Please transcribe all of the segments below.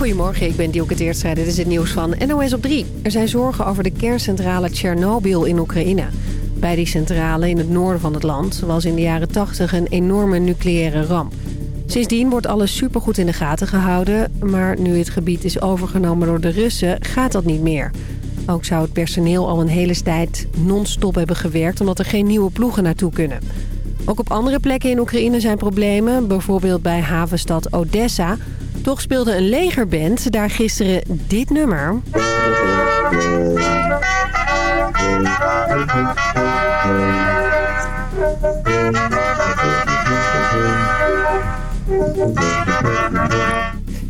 Goedemorgen, ik ben Dielke Teertstra. Dit is het nieuws van NOS op 3. Er zijn zorgen over de kerncentrale Tsjernobyl in Oekraïne. Bij die centrale in het noorden van het land was in de jaren 80 een enorme nucleaire ramp. Sindsdien wordt alles supergoed in de gaten gehouden. Maar nu het gebied is overgenomen door de Russen, gaat dat niet meer. Ook zou het personeel al een hele tijd non-stop hebben gewerkt... omdat er geen nieuwe ploegen naartoe kunnen. Ook op andere plekken in Oekraïne zijn problemen. Bijvoorbeeld bij havenstad Odessa. Toch speelde een legerband daar gisteren dit nummer.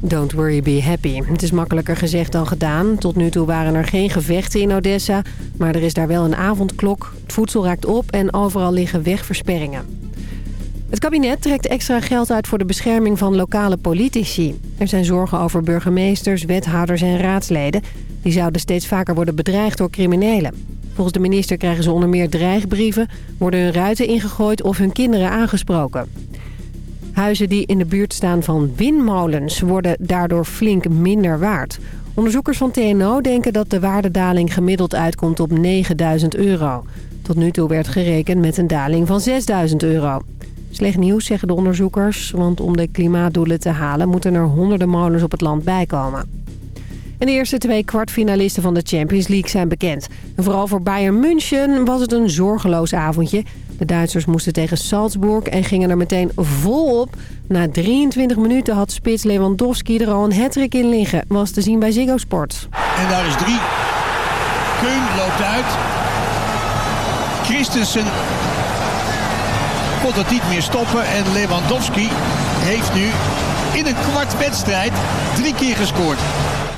Don't worry, be happy. Het is makkelijker gezegd dan gedaan. Tot nu toe waren er geen gevechten in Odessa, maar er is daar wel een avondklok. Het voedsel raakt op en overal liggen wegversperringen. Het kabinet trekt extra geld uit voor de bescherming van lokale politici. Er zijn zorgen over burgemeesters, wethouders en raadsleden. Die zouden steeds vaker worden bedreigd door criminelen. Volgens de minister krijgen ze onder meer dreigbrieven... worden hun ruiten ingegooid of hun kinderen aangesproken. Huizen die in de buurt staan van windmolens worden daardoor flink minder waard. Onderzoekers van TNO denken dat de waardedaling gemiddeld uitkomt op 9000 euro. Tot nu toe werd gerekend met een daling van 6000 euro. Slecht nieuws, zeggen de onderzoekers, want om de klimaatdoelen te halen... moeten er honderden molens op het land bijkomen. En de eerste twee kwartfinalisten van de Champions League zijn bekend. En vooral voor Bayern München was het een zorgeloos avondje. De Duitsers moesten tegen Salzburg en gingen er meteen volop. Na 23 minuten had spits Lewandowski er al een hattrick in liggen. Was te zien bij Ziggo Sport. En daar is drie. Keun loopt uit. Christensen kon het niet meer stoppen. En Lewandowski heeft nu in een kwart wedstrijd drie keer gescoord.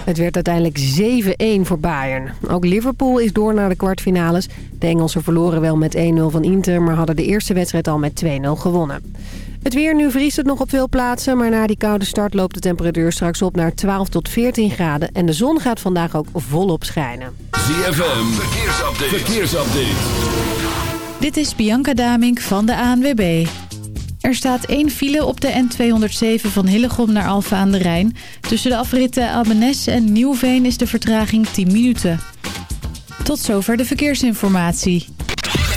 Het werd uiteindelijk 7-1 voor Bayern. Ook Liverpool is door naar de kwartfinales. De Engelsen verloren wel met 1-0 van Inter... maar hadden de eerste wedstrijd al met 2-0 gewonnen. Het weer, nu vriest het nog op veel plaatsen... maar na die koude start loopt de temperatuur straks op naar 12 tot 14 graden... en de zon gaat vandaag ook volop schijnen. ZFM, verkeersupdate. verkeersupdate. Dit is Bianca Damink van de ANWB. Er staat één file op de N207 van Hillegom naar Alfa aan de Rijn. Tussen de afritten Albenes en Nieuwveen is de vertraging 10 minuten. Tot zover de verkeersinformatie.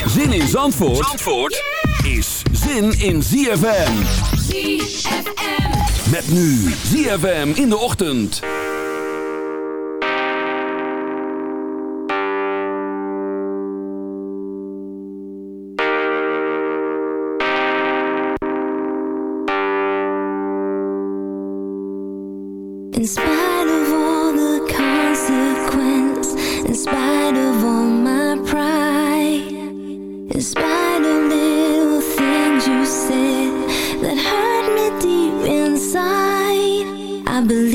Zin in Zandvoort, Zandvoort is zin in ZFM. ZFM. Met nu ZFM in de ochtend. I believe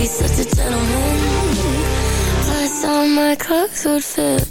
I could such a gentleman. Plus, all my clothes would fit.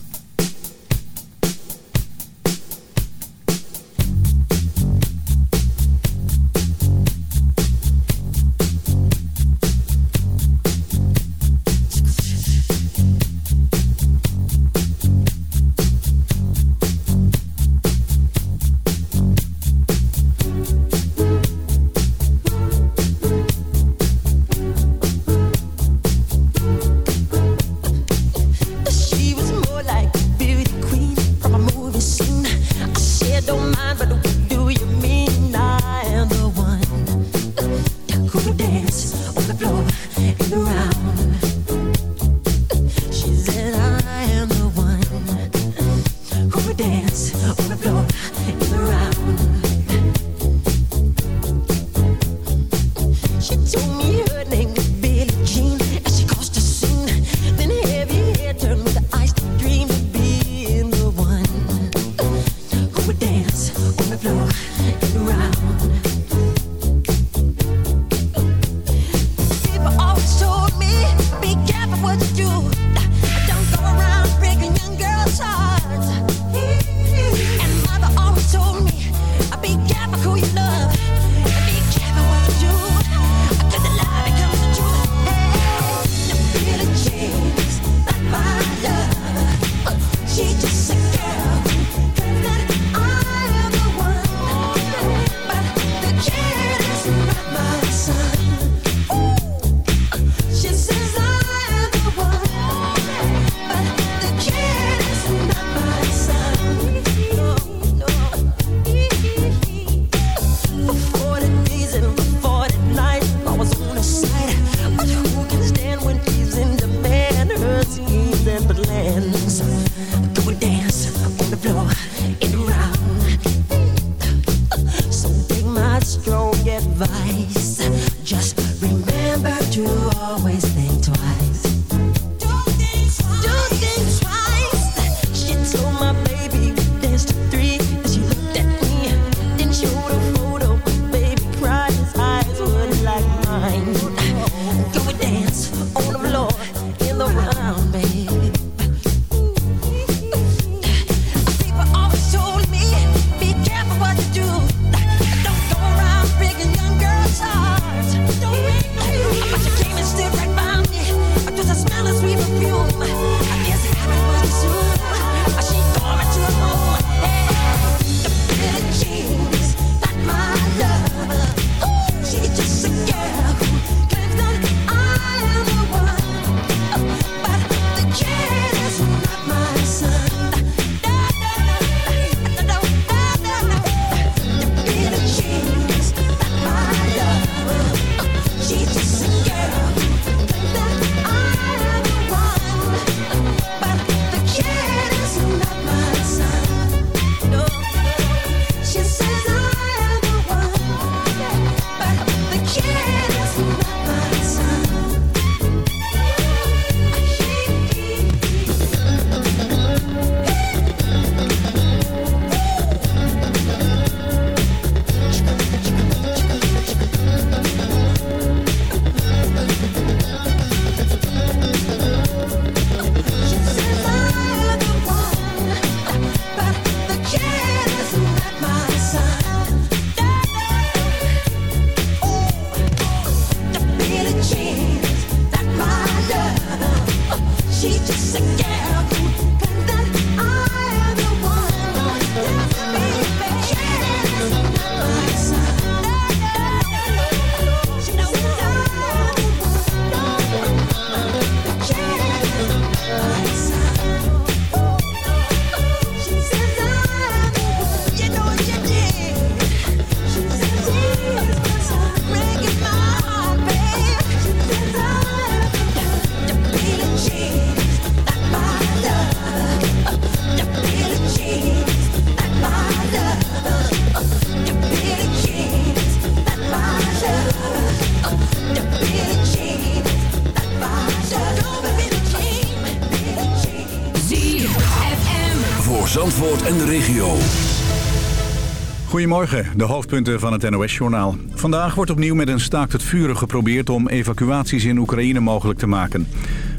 Goedemorgen, de hoofdpunten van het NOS-journaal. Vandaag wordt opnieuw met een staakt het vuren geprobeerd om evacuaties in Oekraïne mogelijk te maken.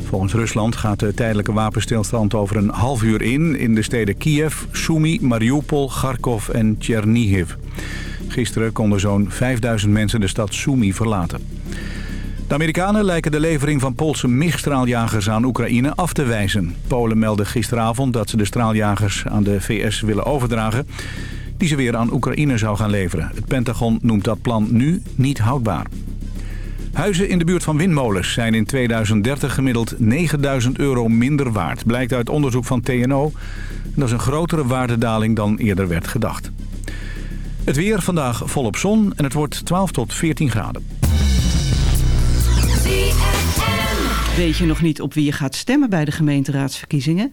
Volgens Rusland gaat de tijdelijke wapenstilstand over een half uur in... in de steden Kiev, Sumy, Mariupol, Kharkov en Chernihiv. Gisteren konden zo'n 5000 mensen de stad Sumy verlaten. De Amerikanen lijken de levering van Poolse migstraaljagers aan Oekraïne af te wijzen. Polen meldde gisteravond dat ze de straaljagers aan de VS willen overdragen die ze weer aan Oekraïne zou gaan leveren. Het Pentagon noemt dat plan nu niet houdbaar. Huizen in de buurt van windmolens zijn in 2030 gemiddeld 9000 euro minder waard, blijkt uit onderzoek van TNO. Dat is een grotere waardedaling dan eerder werd gedacht. Het weer vandaag volop zon en het wordt 12 tot 14 graden. Weet je nog niet op wie je gaat stemmen bij de gemeenteraadsverkiezingen?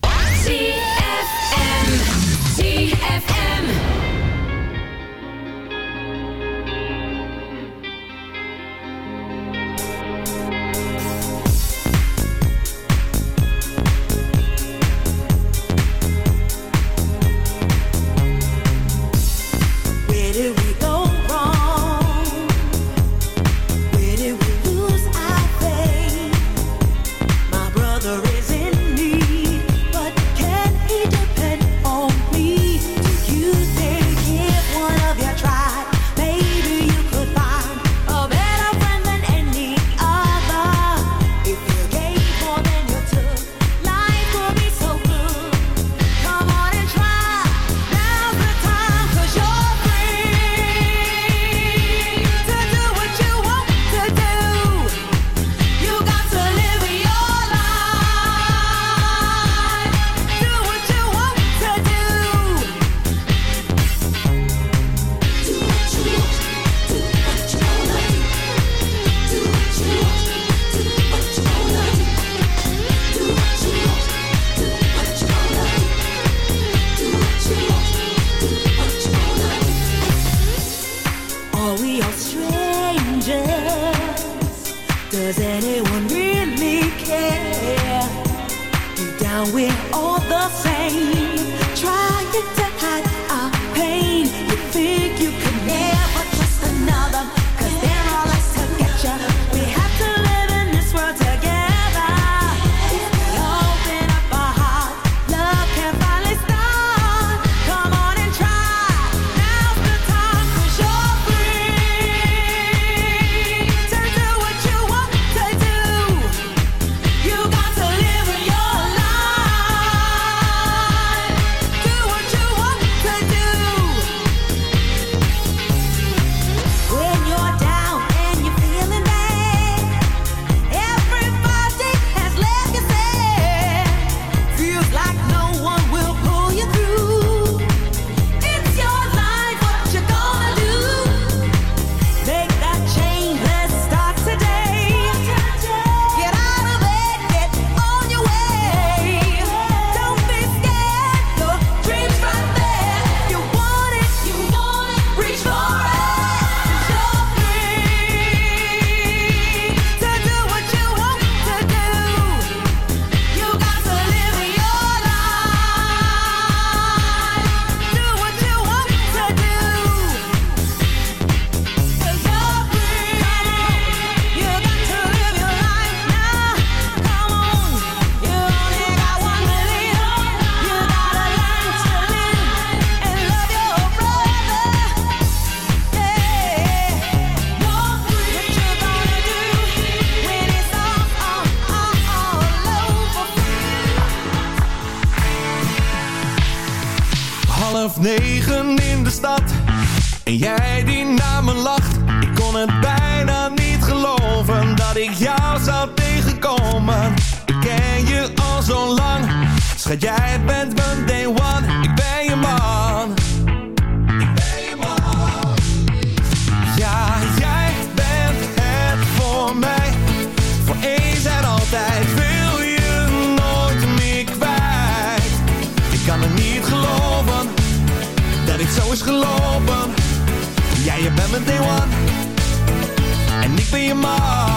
je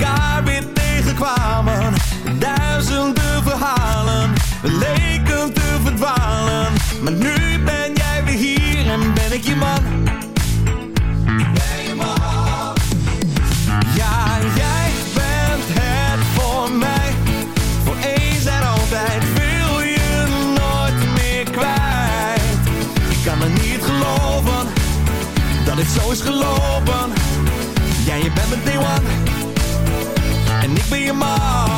elkaar weer tegenkwamen. Duizenden verhalen, we leken te verdwalen. Maar nu ben jij weer hier en ben ik je man. Ben je man. Ja, jij bent het voor mij. Voor eens en altijd wil je nooit meer kwijt. Ik kan het niet geloven dat ik zo is gelopen. Jij, je bent mijn one. be mine.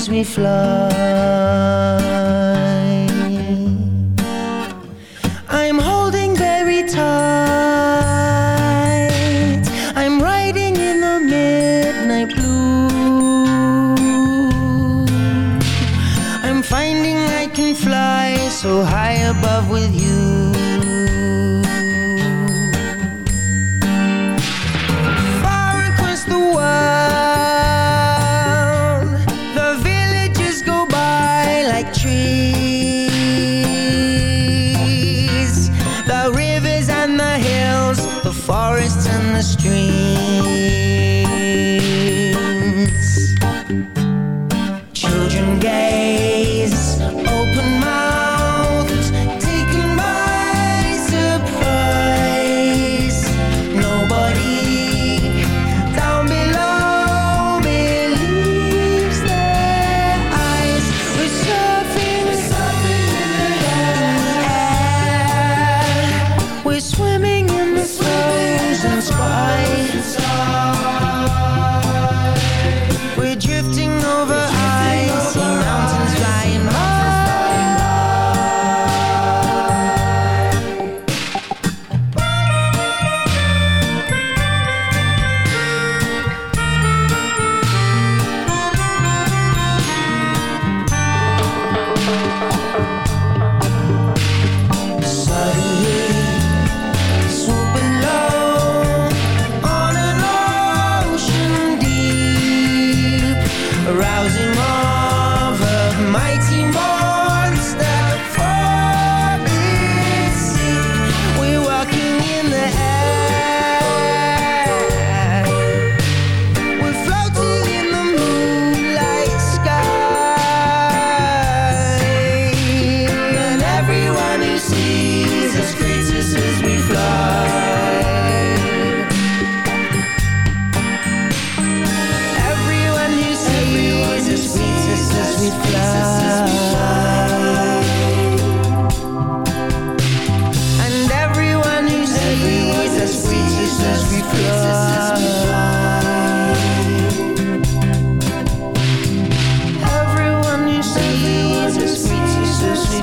as we fly. stream.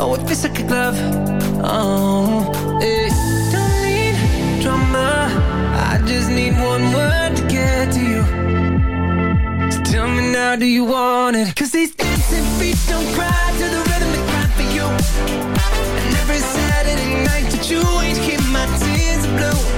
Oh, het is een love. Oh, hey. Don't need drama. I just need one word to get to you. So tell me now, do you want it? Cause these dancing feet don't cry to the rhythm they cry for you. And every Saturday night that you ain't keep my tears blue.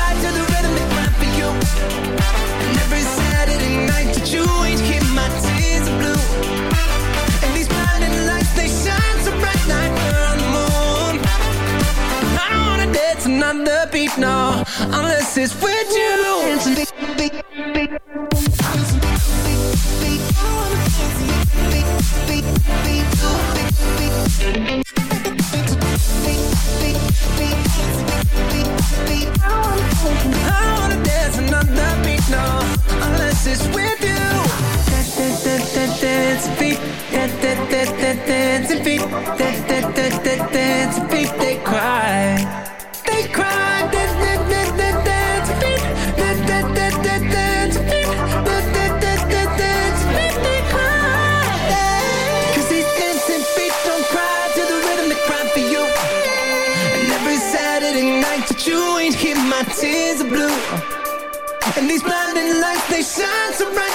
promises with you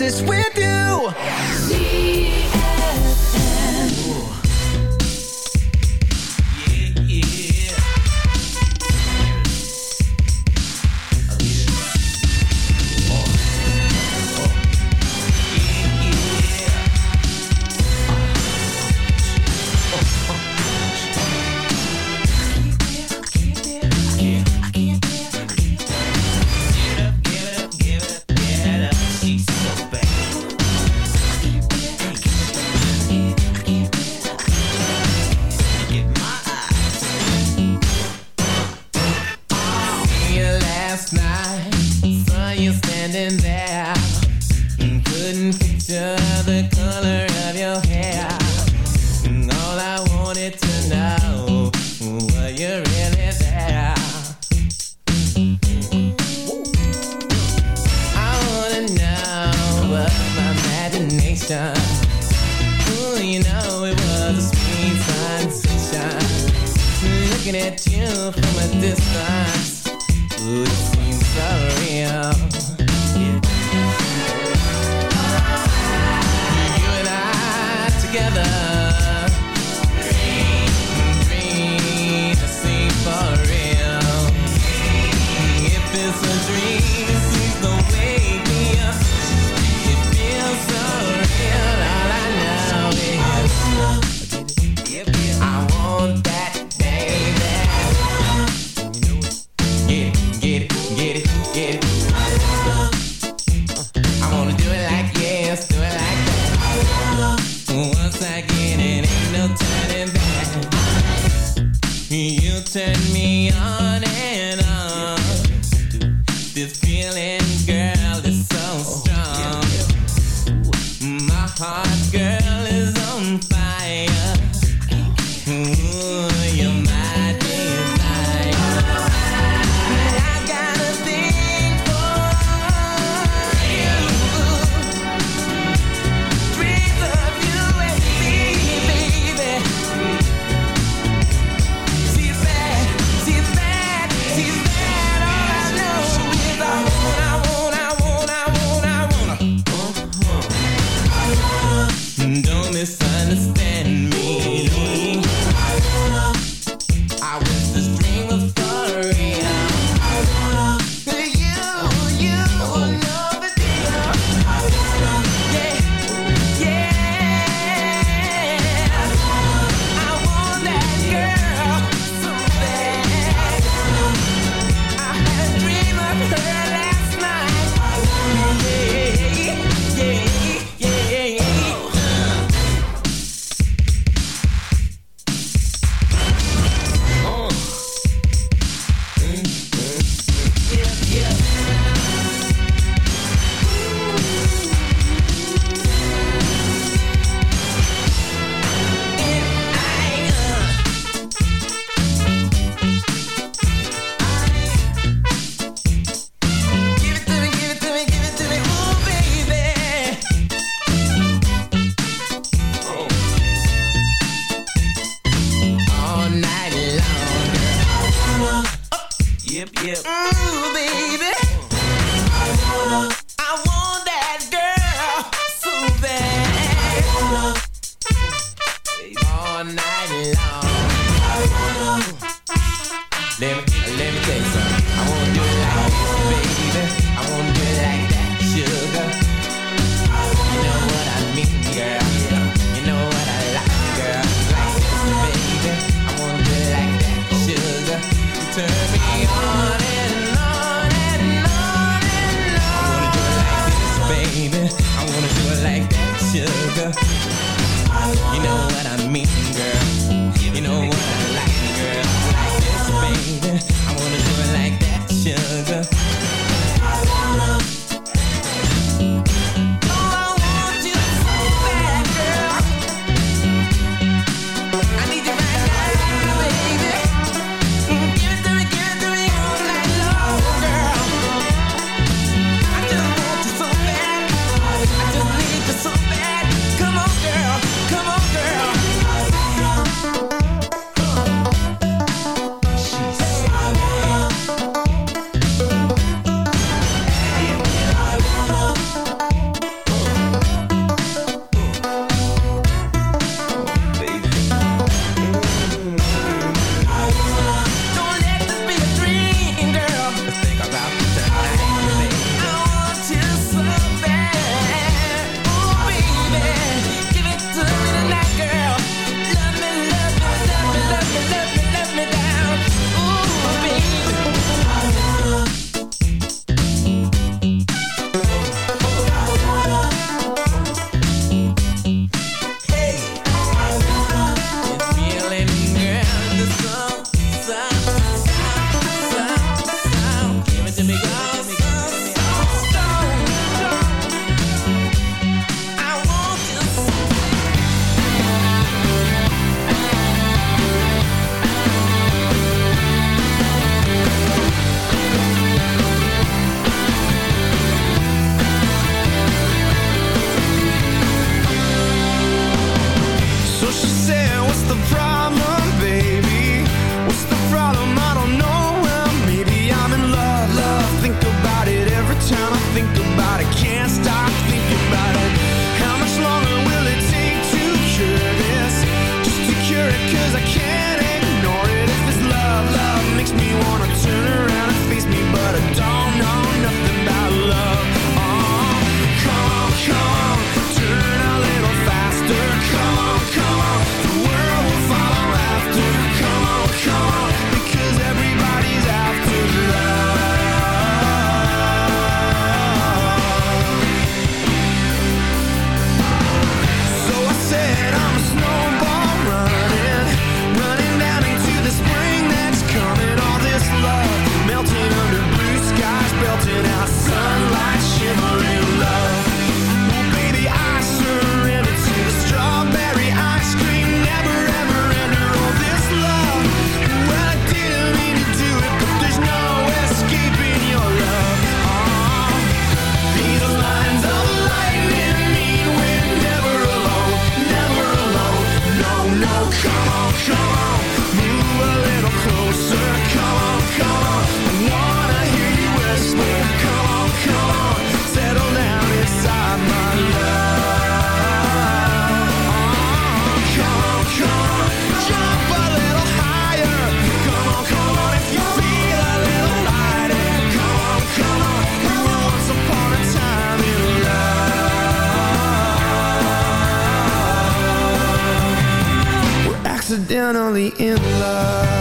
crisis with you. Accidentally in love.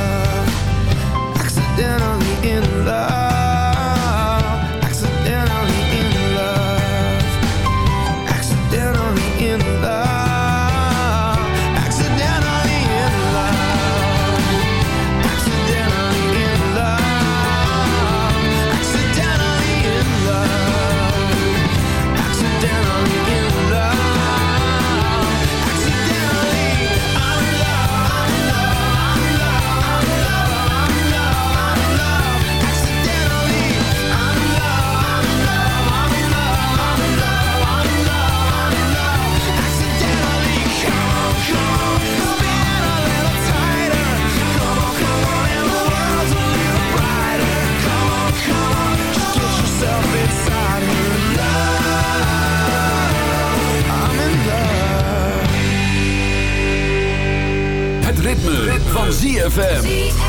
ZFM.